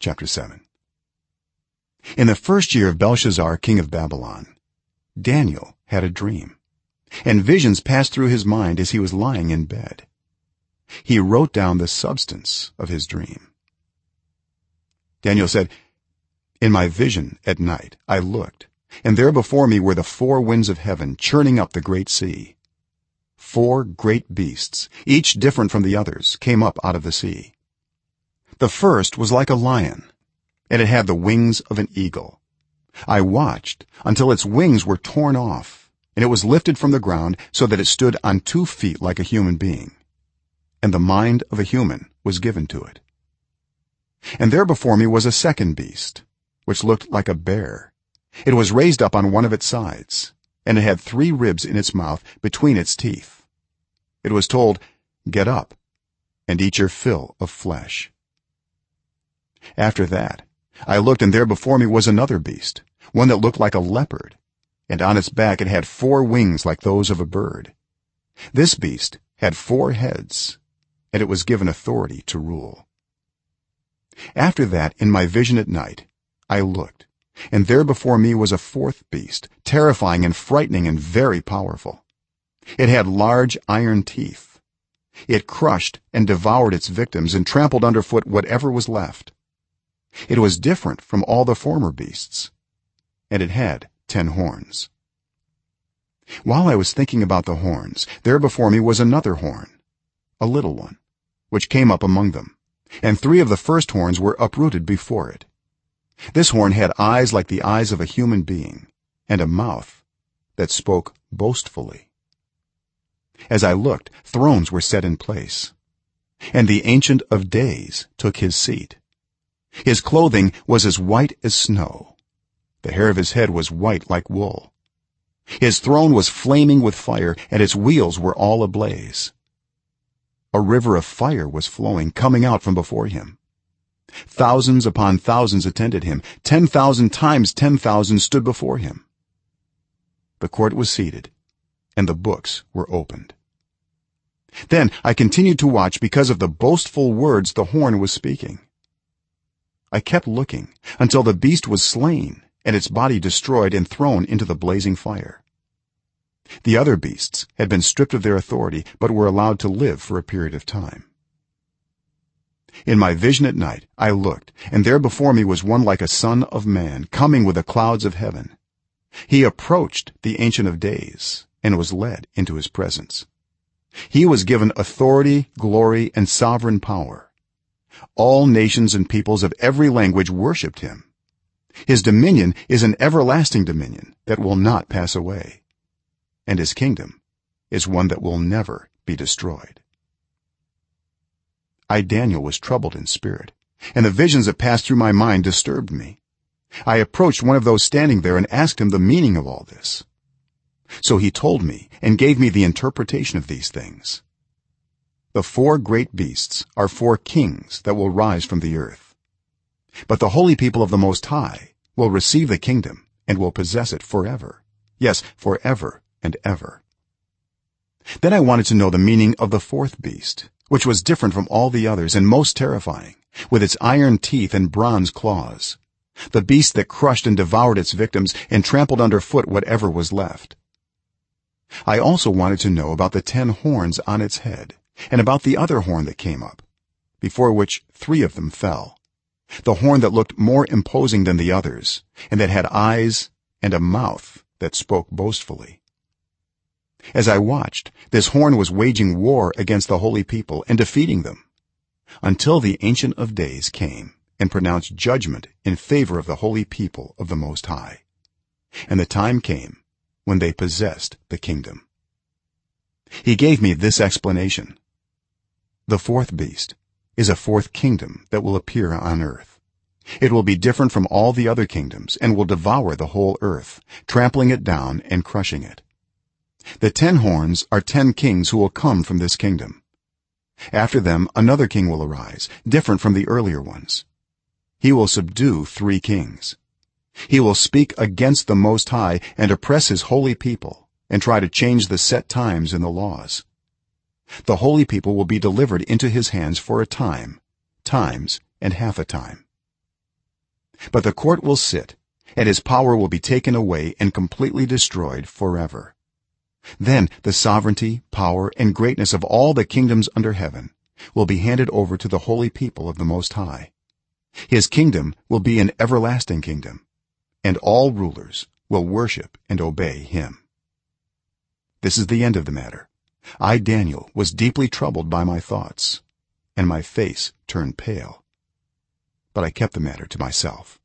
chapter 7 in the first year of belshazzar king of babylon daniel had a dream and visions passed through his mind as he was lying in bed. He wrote down the substance of his dream. Daniel said in my vision at night i looked and there before me were the four winds of heaven churning up the great sea. Four great beasts each different from the others came up out of the sea the first was like a lion and it had the wings of an eagle. I watched until its wings were torn off and it was lifted from the ground so that it stood on two feet like a human being and the mind of a human was given to it. And there before me was a second beast which looked like a bear. It was raised up on one of its sides and it had three ribs in its mouth between its teeth. It was told get up and eat your fill of flesh after that i looked and there before me was another beast one that looked like a leopard and on its back it had four wings like those of a bird. This beast had four heads and it was given authority to rule. After that in my vision at night i looked and there before me was a fourth beast terrifying and frightening and very powerful. It had large iron teeth. It crushed and devoured its victims and trampled underfoot whatever was left it was different from all the former beasts and it had 10 horns. While i was thinking about the horns there before me was another horn a little one which came up among them and 3 of the first horns were uprooted before it. This horn had eyes like the eyes of a human being and a mouth that spoke boastfully. As i looked thrones were set in place and the ancient of days took his seat his clothing was as white as snow. The hair of his head was white like wool. His throne was flaming with fire and its wheels were all ablaze. A river of fire was flowing coming out from before him. Thousands upon thousands attended him. 10000 times 10000 stood before him. The court was seated and the books were opened. Then i continued to watch because of the boastful words the horn was speaking i kept looking until the beast was slain and its body destroyed and thrown into the blazing fire. The other beasts had been stripped of their authority but were allowed to live for a period of time. In my vision at night i looked and there before me was one like a son of man coming with the clouds of heaven. He approached the ancient of days and was led into his presence. He was given authority glory and sovereign power all nations and peoples of every language worshipped him. His dominion is an everlasting dominion that will not pass away. And his kingdom is one that will never be destroyed. I daniel was troubled in spirit and the visions that passed through my mind disturbed me. I approached one of those standing there and asked him the meaning of all this. So he told me and gave me the interpretation of these things the four great beasts are four kings that will rise from the earth. But the holy people of the most high will receive the kingdom and will possess it forever. Yes forever and ever. Then i wanted to know the meaning of the fourth beast which was different from all the others and most terrifying with its iron teeth and bronze claws. The beast that crushed and devoured its victims and trampled underfoot whatever was left. I also wanted to know about the 10 horns on its head and about the other horn that came up before which 3 of them fell. The horn that looked more imposing than the others and that had eyes and a mouth that spoke boastfully. As i watched this horn was waging war against the holy people and defeating them until the ancient of days came and pronounced judgment in favor of the holy people of the most high. And the time came when they possessed the kingdom he gave me this explanation. The fourth beast is a fourth kingdom that will appear on earth. It will be different from all the other kingdoms and will devour the whole earth trampling it down and crushing it. The 10 horns are 10 kings who will come from this kingdom. After them another king will arise different from the earlier ones. He will subdue 3 kings. He will speak against the most high and oppress his holy people and try to change the set times in the laws. The holy people will be delivered into his hands for a time times and half a time. But the court will sit and his power will be taken away and completely destroyed forever. Then the sovereignty power and greatness of all the kingdoms under heaven will be handed over to the holy people of the most high. His kingdom will be an everlasting kingdom and all rulers will worship and obey him this is the end of the matter. I daniel was deeply troubled by my thoughts and my face turned pale. But i kept the matter to myself